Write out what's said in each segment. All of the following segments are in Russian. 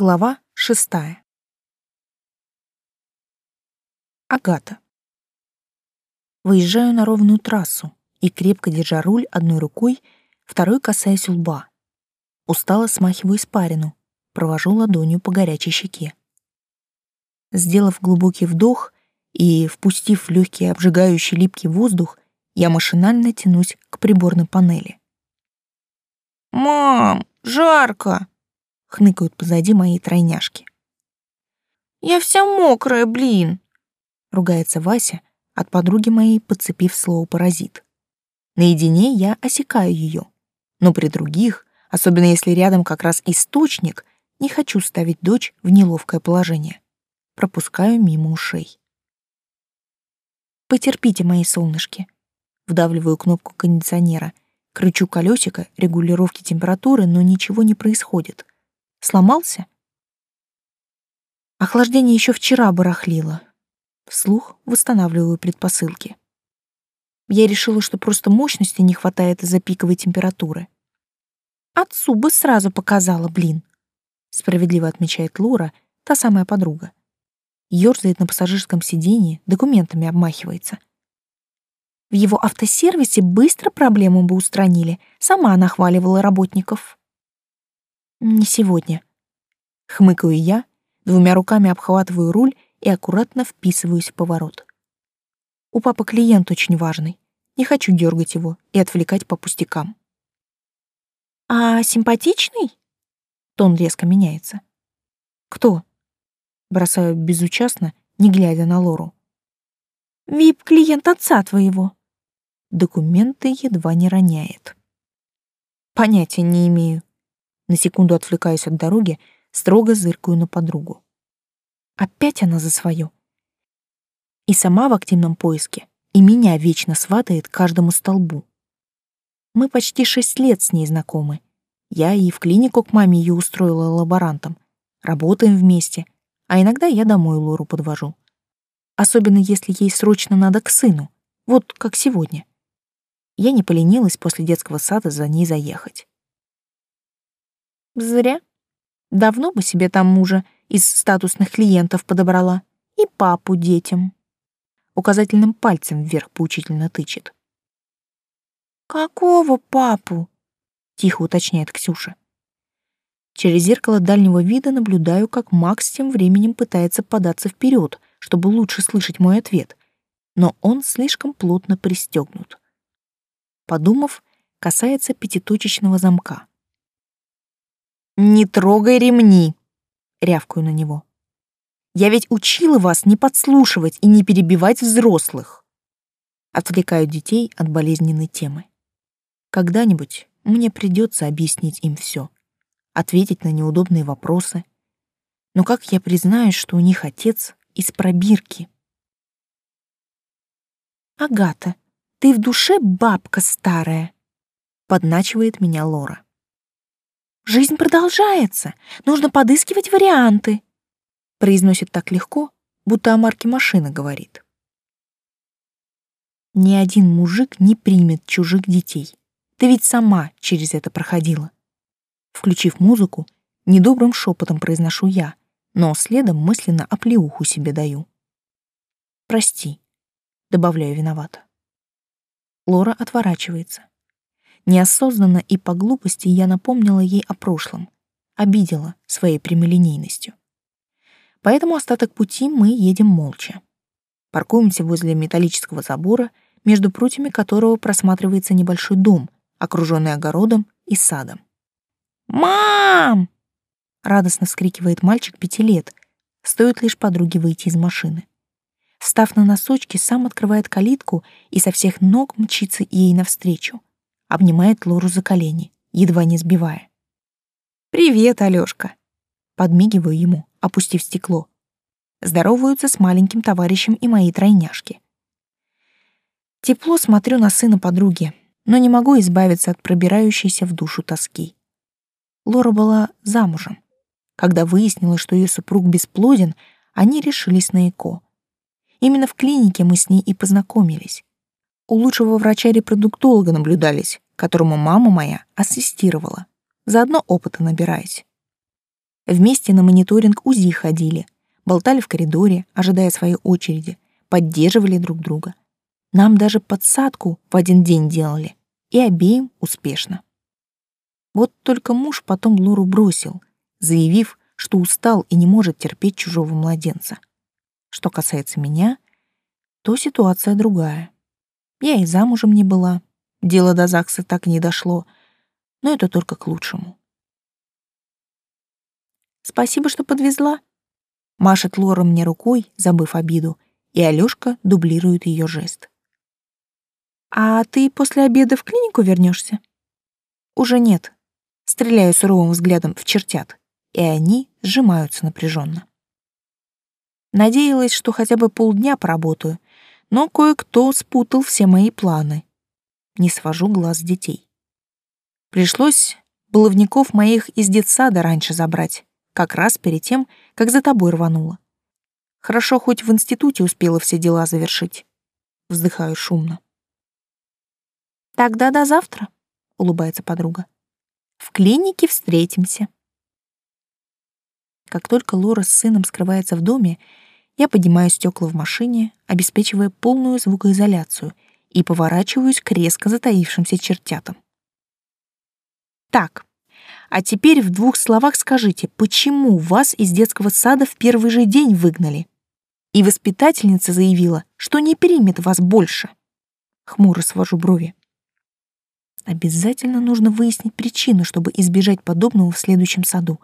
Глава шестая. Агата. Выезжаю на ровную трассу и, крепко держа руль одной рукой, второй касаясь лба. Устало смахиваю испарину, провожу ладонью по горячей щеке. Сделав глубокий вдох и впустив легкий обжигающий липкий воздух, я машинально тянусь к приборной панели. «Мам, жарко!» Хныкают позади моей тройняшки. «Я вся мокрая, блин!» — ругается Вася, от подруги моей подцепив слово «паразит». Наедине я осекаю ее, но при других, особенно если рядом как раз источник, не хочу ставить дочь в неловкое положение. Пропускаю мимо ушей. Потерпите, мои солнышки. Вдавливаю кнопку кондиционера, кручу колесико регулировки температуры, но ничего не происходит. Сломался? Охлаждение еще вчера барахлило. Вслух восстанавливаю предпосылки. Я решила, что просто мощности не хватает из-за пиковой температуры. Отцу бы сразу показала, блин. Справедливо отмечает Лура, та самая подруга. Ёрзает на пассажирском сиденье, документами обмахивается. В его автосервисе быстро проблему бы устранили. Сама нахваливала работников. Не сегодня. Хмыкаю я, двумя руками обхватываю руль и аккуратно вписываюсь в поворот. У папы клиент очень важный. Не хочу дергать его и отвлекать по пустякам. А симпатичный? Тон резко меняется. Кто? Бросаю безучастно, не глядя на Лору. Вип-клиент отца твоего. Документы едва не роняет. Понятия не имею. На секунду отвлекаюсь от дороги, строго зыркаю на подругу. Опять она за свое. И сама в активном поиске, и меня вечно сватает каждому столбу. Мы почти шесть лет с ней знакомы. Я и в клинику к маме ее устроила лаборантом. Работаем вместе, а иногда я домой Лору подвожу. Особенно если ей срочно надо к сыну, вот как сегодня. Я не поленилась после детского сада за ней заехать. Зря. Давно бы себе там мужа из статусных клиентов подобрала. И папу детям. Указательным пальцем вверх поучительно тычет. «Какого папу?» — тихо уточняет Ксюша. Через зеркало дальнего вида наблюдаю, как Макс тем временем пытается податься вперед, чтобы лучше слышать мой ответ, но он слишком плотно пристегнут. Подумав, касается пятиточечного замка. «Не трогай ремни!» — рявкаю на него. «Я ведь учила вас не подслушивать и не перебивать взрослых!» Отвлекаю детей от болезненной темы. Когда-нибудь мне придется объяснить им все, ответить на неудобные вопросы. Но как я признаюсь, что у них отец из пробирки? «Агата, ты в душе бабка старая!» — подначивает меня Лора. Жизнь продолжается. Нужно подыскивать варианты. Произносит так легко, будто о марке машины говорит. Ни один мужик не примет чужих детей. Ты ведь сама через это проходила. Включив музыку, недобрым шепотом произношу я, но следом мысленно оплеуху себе даю. «Прости», — добавляю виновата. Лора отворачивается. Неосознанно и по глупости я напомнила ей о прошлом, обидела своей прямолинейностью. Поэтому остаток пути мы едем молча. Паркуемся возле металлического забора, между прутьями которого просматривается небольшой дом, окруженный огородом и садом. «Мам!» — радостно вскрикивает мальчик пяти лет, стоит лишь подруге выйти из машины. Встав на носочки, сам открывает калитку и со всех ног мчится ей навстречу обнимает Лору за колени, едва не сбивая. «Привет, Алёшка!» Подмигиваю ему, опустив стекло. Здороваются с маленьким товарищем и мои тройняшки. Тепло смотрю на сына подруги, но не могу избавиться от пробирающейся в душу тоски. Лора была замужем. Когда выяснилось, что ее супруг бесплоден, они решились на ЭКО. Именно в клинике мы с ней и познакомились у лучшего врача-репродуктолога наблюдались, которому мама моя ассистировала, заодно опыта набираясь. Вместе на мониторинг УЗИ ходили, болтали в коридоре, ожидая своей очереди, поддерживали друг друга. Нам даже подсадку в один день делали, и обеим успешно. Вот только муж потом Лору бросил, заявив, что устал и не может терпеть чужого младенца. Что касается меня, то ситуация другая. Я и замужем не была, дело до ЗАГСа так не дошло, но это только к лучшему. Спасибо, что подвезла. Машет Лора мне рукой, забыв обиду, и Алёшка дублирует её жест. А ты после обеда в клинику вернёшься? Уже нет. Стреляю суровым взглядом в чертят, и они сжимаются напряженно. Надеялась, что хотя бы полдня поработаю, но кое-кто спутал все мои планы. Не свожу глаз детей. Пришлось баловников моих из детсада раньше забрать, как раз перед тем, как за тобой рванула. Хорошо, хоть в институте успела все дела завершить. Вздыхаю шумно. Тогда до завтра, улыбается подруга. В клинике встретимся. Как только Лора с сыном скрывается в доме, я поднимаю стекла в машине, обеспечивая полную звукоизоляцию, и поворачиваюсь к резко затаившимся чертятам. Так, а теперь в двух словах скажите, почему вас из детского сада в первый же день выгнали? И воспитательница заявила, что не примет вас больше. Хмуро свожу брови. Обязательно нужно выяснить причину, чтобы избежать подобного в следующем саду.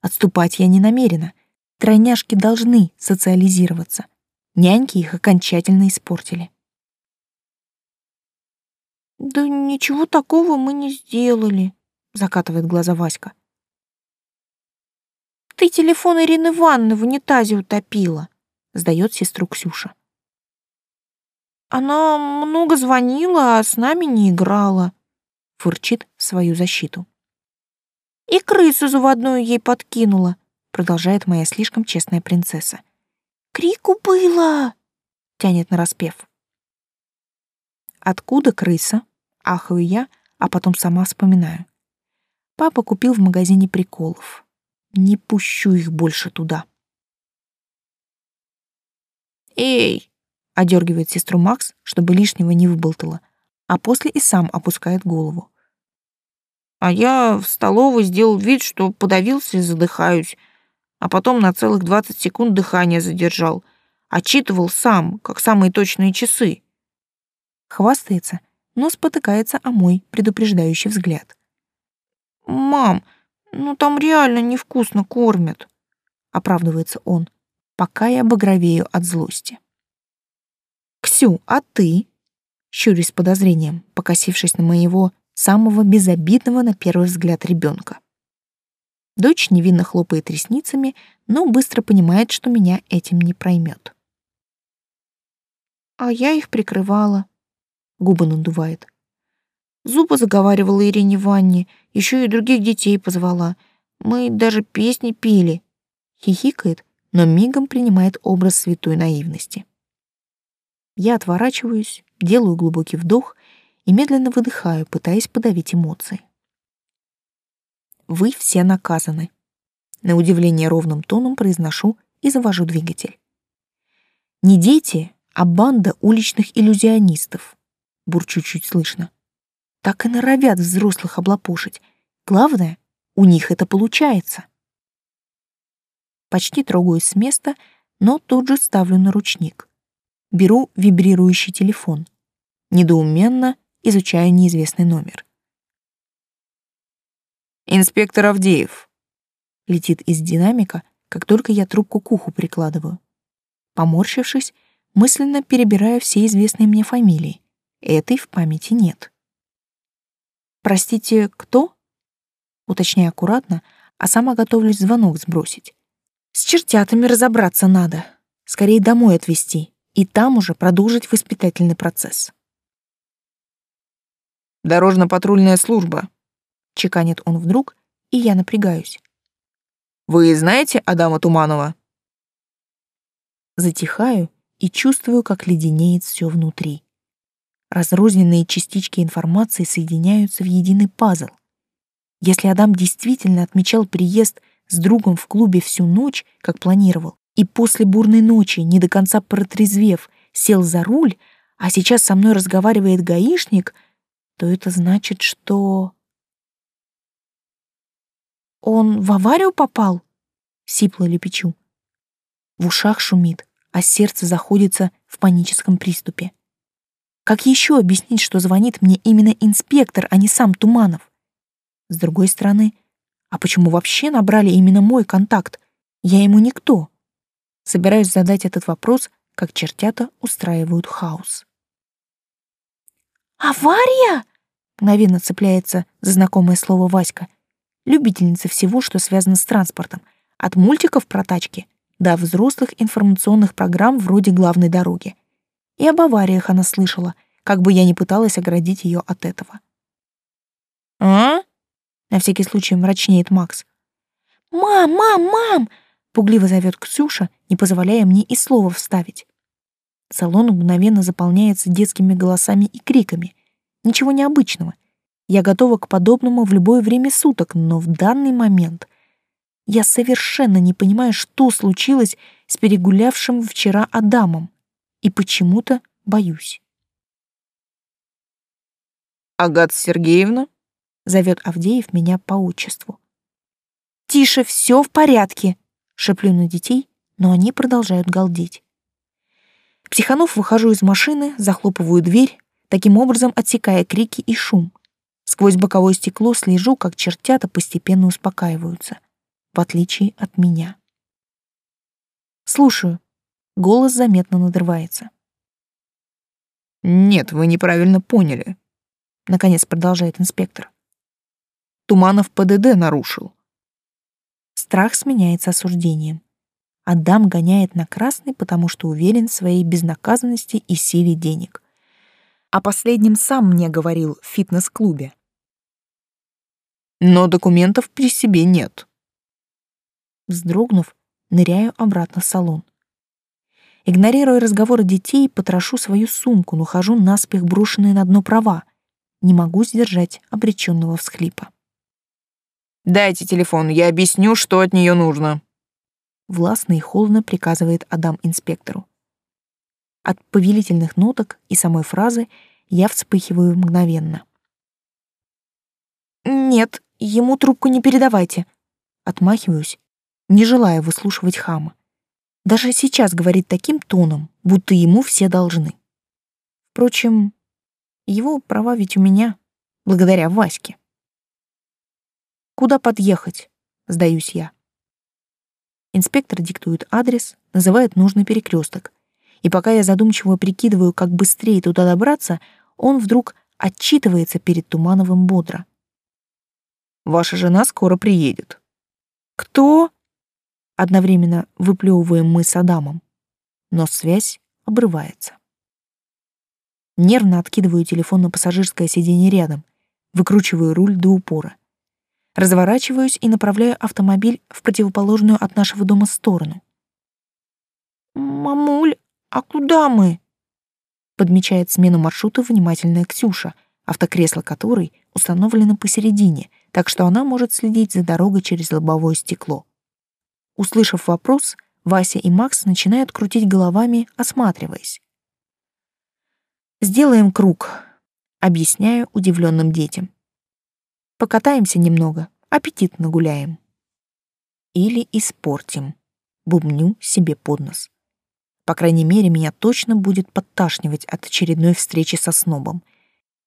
Отступать я не намерена. Тройняшки должны социализироваться. Няньки их окончательно испортили. Да ничего такого мы не сделали, закатывает глаза Васька. Ты телефон Ирины Ивановны в унитазе утопила, сдает сестру Ксюша. Она много звонила, а с нами не играла, фырчит в свою защиту. И крысу заводную ей подкинула, продолжает моя слишком честная принцесса. Крику было, тянет на распев. Откуда крыса? Ахаю я, а потом сама вспоминаю. Папа купил в магазине приколов. Не пущу их больше туда. «Эй!» — одергивает сестру Макс, чтобы лишнего не выболтала, а после и сам опускает голову. А я в столовой сделал вид, что подавился и задыхаюсь, а потом на целых двадцать секунд дыхание задержал. Отчитывал сам, как самые точные часы. Хвастается, но спотыкается о мой предупреждающий взгляд. «Мам, ну там реально невкусно кормят», — оправдывается он, пока я багровею от злости. «Ксю, а ты?» — щурюсь с подозрением, покосившись на моего самого безобидного на первый взгляд ребенка. Дочь невинно хлопает ресницами, но быстро понимает, что меня этим не проймет. «А я их прикрывала», — губы надувает. Зубы заговаривала Ирине Ванне, еще и других детей позвала. Мы даже песни пели. Хихикает, но мигом принимает образ святой наивности. Я отворачиваюсь, делаю глубокий вдох и медленно выдыхаю, пытаясь подавить эмоции. Вы все наказаны. На удивление ровным тоном произношу и завожу двигатель. Не дети, а банда уличных иллюзионистов. Бурчу чуть слышно так и норовят взрослых облапушить. Главное, у них это получается. Почти трогаюсь с места, но тут же ставлю на ручник. Беру вибрирующий телефон. Недоуменно изучаю неизвестный номер. «Инспектор Авдеев», — летит из динамика, как только я трубку к уху прикладываю. Поморщившись, мысленно перебираю все известные мне фамилии. Этой в памяти нет. «Простите, кто?» Уточняю аккуратно, а сама готовлюсь звонок сбросить. С чертятами разобраться надо. Скорее домой отвезти и там уже продолжить воспитательный процесс. «Дорожно-патрульная служба», — чеканит он вдруг, и я напрягаюсь. «Вы знаете Адама Туманова?» Затихаю и чувствую, как леденеет все внутри. Разрозненные частички информации соединяются в единый пазл. Если Адам действительно отмечал приезд с другом в клубе всю ночь, как планировал, и после бурной ночи, не до конца протрезвев, сел за руль, а сейчас со мной разговаривает гаишник, то это значит, что... Он в аварию попал? Сипло лепечу. В ушах шумит, а сердце заходится в паническом приступе. Как еще объяснить, что звонит мне именно инспектор, а не сам Туманов? С другой стороны, а почему вообще набрали именно мой контакт? Я ему никто. Собираюсь задать этот вопрос, как чертята устраивают хаос. «Авария?» — мгновенно цепляется за знакомое слово Васька. Любительница всего, что связано с транспортом. От мультиков про тачки до взрослых информационных программ вроде «Главной дороги». И об авариях она слышала, как бы я ни пыталась оградить ее от этого. «А?» — на всякий случай мрачнеет Макс. «Мам, мам, мам!» Пугливо зовет Ксюша, не позволяя мне и слова вставить. Салон мгновенно заполняется детскими голосами и криками. Ничего необычного. Я готова к подобному в любое время суток, но в данный момент я совершенно не понимаю, что случилось с перегулявшим вчера Адамом, и почему-то боюсь. «Агата Сергеевна?» — зовет Авдеев меня по отчеству. «Тише, все в порядке!» Шеплю на детей, но они продолжают галдеть. Психанов выхожу из машины, захлопываю дверь, таким образом отсекая крики и шум. Сквозь боковое стекло слежу, как чертята постепенно успокаиваются, в отличие от меня. Слушаю. Голос заметно надрывается. «Нет, вы неправильно поняли», — наконец продолжает инспектор. Туманов ПДД нарушил. Страх сменяется осуждением. Адам гоняет на красный, потому что уверен в своей безнаказанности и силе денег. О последнем сам мне говорил в фитнес-клубе. Но документов при себе нет. Вздрогнув, ныряю обратно в салон. Игнорируя разговоры детей, потрошу свою сумку, но хожу наспех брошенные на дно права. Не могу сдержать обреченного всхлипа. Дайте телефон, я объясню, что от нее нужно. Властно и холодно приказывает Адам инспектору. От повелительных ноток и самой фразы я вспыхиваю мгновенно. «Нет, ему трубку не передавайте». Отмахиваюсь, не желая выслушивать хама. Даже сейчас говорит таким тоном, будто ему все должны. Впрочем, его права ведь у меня, благодаря Ваське. Куда подъехать? Сдаюсь я. Инспектор диктует адрес, называет нужный перекресток. И пока я задумчиво прикидываю, как быстрее туда добраться, он вдруг отчитывается перед Тумановым бодро. «Ваша жена скоро приедет». «Кто?» Одновременно выплевываем мы с Адамом. Но связь обрывается. Нервно откидываю телефон на пассажирское сиденье рядом, выкручиваю руль до упора разворачиваюсь и направляю автомобиль в противоположную от нашего дома сторону. «Мамуль, а куда мы?» подмечает смену маршрута внимательная Ксюша, автокресло которой установлено посередине, так что она может следить за дорогой через лобовое стекло. Услышав вопрос, Вася и Макс начинают крутить головами, осматриваясь. «Сделаем круг», — объясняю удивленным детям. Покатаемся немного, аппетит нагуляем. Или испортим. Бубню себе под нос. По крайней мере, меня точно будет подташнивать от очередной встречи со снобом.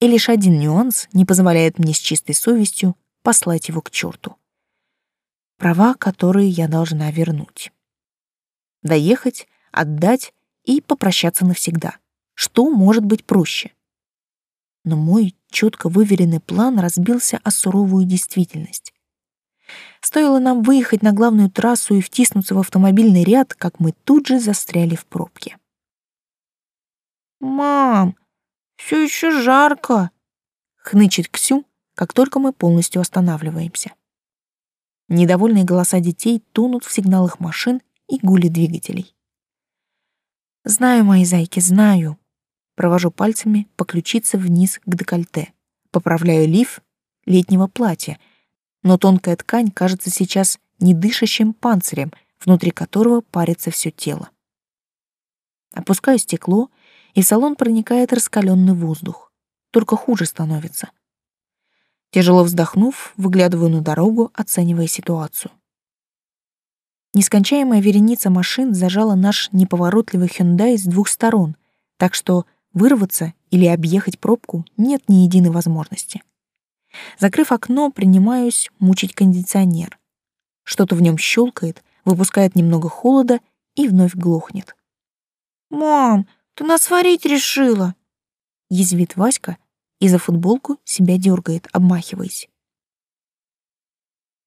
И лишь один нюанс не позволяет мне с чистой совестью послать его к черту. Права, которые я должна вернуть. Доехать, отдать и попрощаться навсегда. Что может быть проще? но мой четко выверенный план разбился о суровую действительность. Стоило нам выехать на главную трассу и втиснуться в автомобильный ряд, как мы тут же застряли в пробке. «Мам, все еще жарко!» — хнычет Ксю, как только мы полностью останавливаемся. Недовольные голоса детей тонут в сигналах машин и гуле двигателей. «Знаю, мои зайки, знаю», Провожу пальцами по ключице вниз к декольте. Поправляю лиф летнего платья, но тонкая ткань кажется сейчас недышащим панцирем, внутри которого парится все тело. Опускаю стекло, и в салон проникает раскаленный воздух. Только хуже становится. Тяжело вздохнув, выглядываю на дорогу, оценивая ситуацию. Нескончаемая вереница машин зажала наш неповоротливый Hyundai с двух сторон, так что вырваться или объехать пробку нет ни единой возможности. Закрыв окно, принимаюсь мучить кондиционер. Что-то в нем щелкает, выпускает немного холода и вновь глохнет. «Мам, ты нас сварить решила!» Язвит Васька и за футболку себя дергает, обмахиваясь.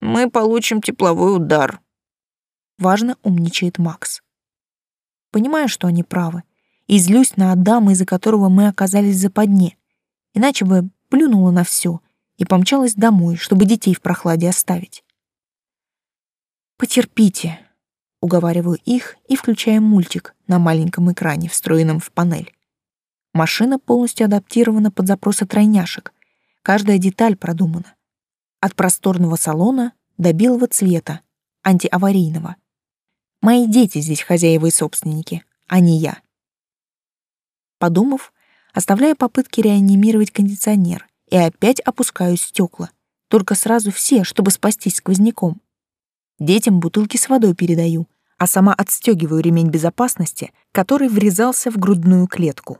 «Мы получим тепловой удар», — важно умничает Макс. Понимаю, что они правы, и злюсь на Адама, из-за которого мы оказались в западне, иначе бы плюнула на все и помчалась домой, чтобы детей в прохладе оставить. «Потерпите», — уговариваю их и включаем мультик на маленьком экране, встроенном в панель. Машина полностью адаптирована под запросы тройняшек. Каждая деталь продумана. От просторного салона до белого цвета, антиаварийного. Мои дети здесь хозяева и собственники, а не я. Подумав, оставляю попытки реанимировать кондиционер и опять опускаю стекла. Только сразу все, чтобы спастись сквозняком. Детям бутылки с водой передаю, а сама отстегиваю ремень безопасности, который врезался в грудную клетку.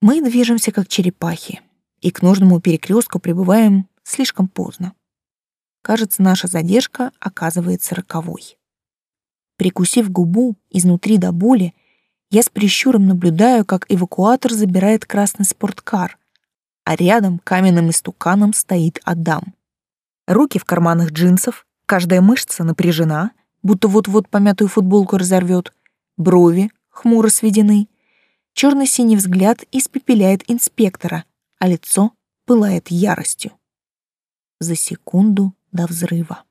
Мы движемся как черепахи, и к нужному перекрестку прибываем слишком поздно. Кажется, наша задержка оказывается роковой. Прикусив губу изнутри до боли, я с прищуром наблюдаю, как эвакуатор забирает красный спорткар, а рядом каменным истуканом стоит Адам. Руки в карманах джинсов, каждая мышца напряжена, будто вот-вот помятую футболку разорвет, брови хмуро сведены, черно-синий взгляд испепеляет инспектора, а лицо пылает яростью. За секунду до взрыва.